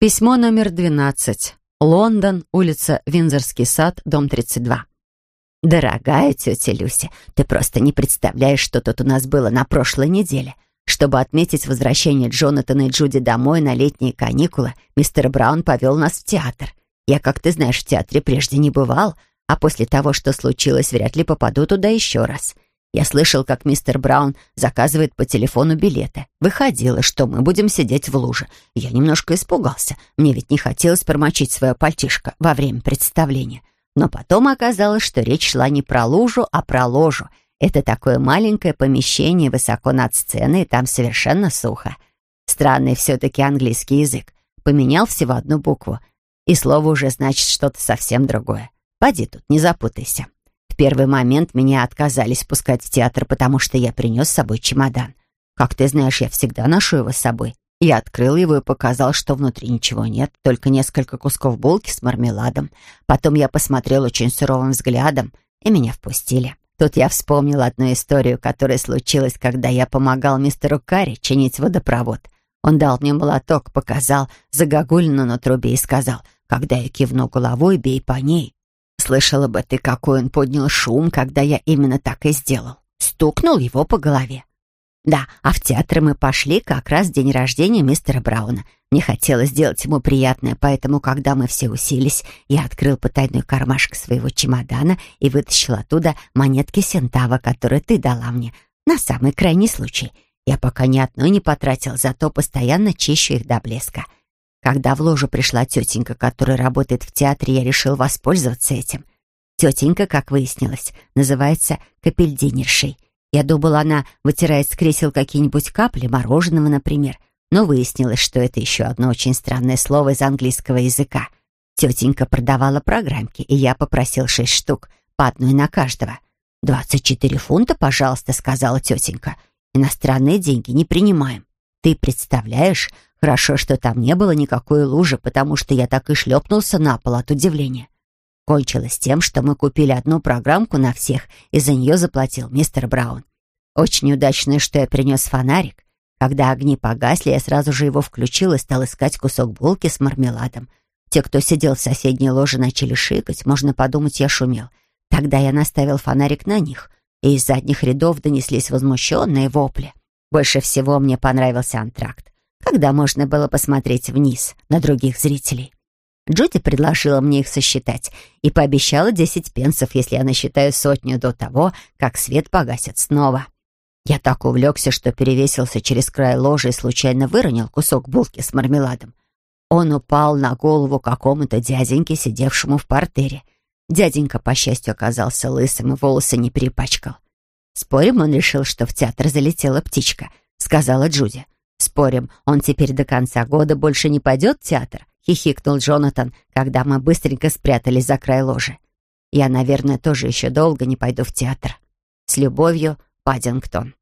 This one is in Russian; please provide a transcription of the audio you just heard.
Письмо номер 12. Лондон, улица Винзорский сад, дом 32. «Дорогая тетя Люся, ты просто не представляешь, что тут у нас было на прошлой неделе. Чтобы отметить возвращение Джонатана и Джуди домой на летние каникулы, мистер Браун повел нас в театр. Я, как ты знаешь, в театре прежде не бывал, а после того, что случилось, вряд ли попаду туда еще раз. Я слышал, как мистер Браун заказывает по телефону билеты. Выходило, что мы будем сидеть в луже. Я немножко испугался. Мне ведь не хотелось промочить свое пальтишко во время представления. Но потом оказалось, что речь шла не про лужу, а про ложу. Это такое маленькое помещение высоко над сценой, и там совершенно сухо. Странный все-таки английский язык. Поменял всего одну букву, и слово уже значит что-то совсем другое. Поди тут, не запутайся первый момент меня отказались пускать в театр, потому что я принес с собой чемодан. Как ты знаешь, я всегда ношу его с собой. Я открыл его и показал, что внутри ничего нет, только несколько кусков булки с мармеладом. Потом я посмотрел очень суровым взглядом, и меня впустили. Тут я вспомнил одну историю, которая случилась, когда я помогал мистеру Карри чинить водопровод. Он дал мне молоток, показал загогулину на трубе и сказал, «Когда я кивну головой, бей по ней». Слышала бы ты, какой он поднял шум, когда я именно так и сделал. Стукнул его по голове. Да, а в театр мы пошли как раз в день рождения мистера Брауна. Мне хотелось сделать ему приятное, поэтому, когда мы все уселись, я открыл потайной кармашек своего чемодана и вытащил оттуда монетки Сентава, которые ты дала мне, на самый крайний случай. Я пока ни одной не потратил, зато постоянно чищу их до блеска. Когда в ложу пришла тетенька, которая работает в театре, я решил воспользоваться этим. Тетенька, как выяснилось, называется капельдинершей. Я думал, она вытирает с кресел какие-нибудь капли, мороженого, например. Но выяснилось, что это еще одно очень странное слово из английского языка. Тетенька продавала программки, и я попросил шесть штук, по одной на каждого. «Двадцать четыре фунта, пожалуйста», — сказала тетенька. «Иностранные деньги не принимаем». Ты представляешь, хорошо, что там не было никакой лужи, потому что я так и шлепнулся на пол от удивления. Кончилось тем, что мы купили одну программку на всех, и за нее заплатил мистер Браун. Очень удачно, что я принес фонарик. Когда огни погасли, я сразу же его включил и стал искать кусок булки с мармеладом. Те, кто сидел в соседней ложе, начали шикать. Можно подумать, я шумел. Тогда я наставил фонарик на них, и из задних рядов донеслись возмущенные вопли. Больше всего мне понравился антракт, когда можно было посмотреть вниз на других зрителей. Джуди предложила мне их сосчитать и пообещала десять пенсов, если я насчитаю сотню до того, как свет погасит снова. Я так увлекся, что перевесился через край ложи и случайно выронил кусок булки с мармеладом. Он упал на голову какому-то дяденьке, сидевшему в портере. Дяденька, по счастью, оказался лысым и волосы не перепачкал. «Спорим, он решил, что в театр залетела птичка», — сказала Джуди. «Спорим, он теперь до конца года больше не пойдет в театр?» — хихикнул Джонатан, когда мы быстренько спрятались за край ложи. «Я, наверное, тоже еще долго не пойду в театр. С любовью, Паддингтон».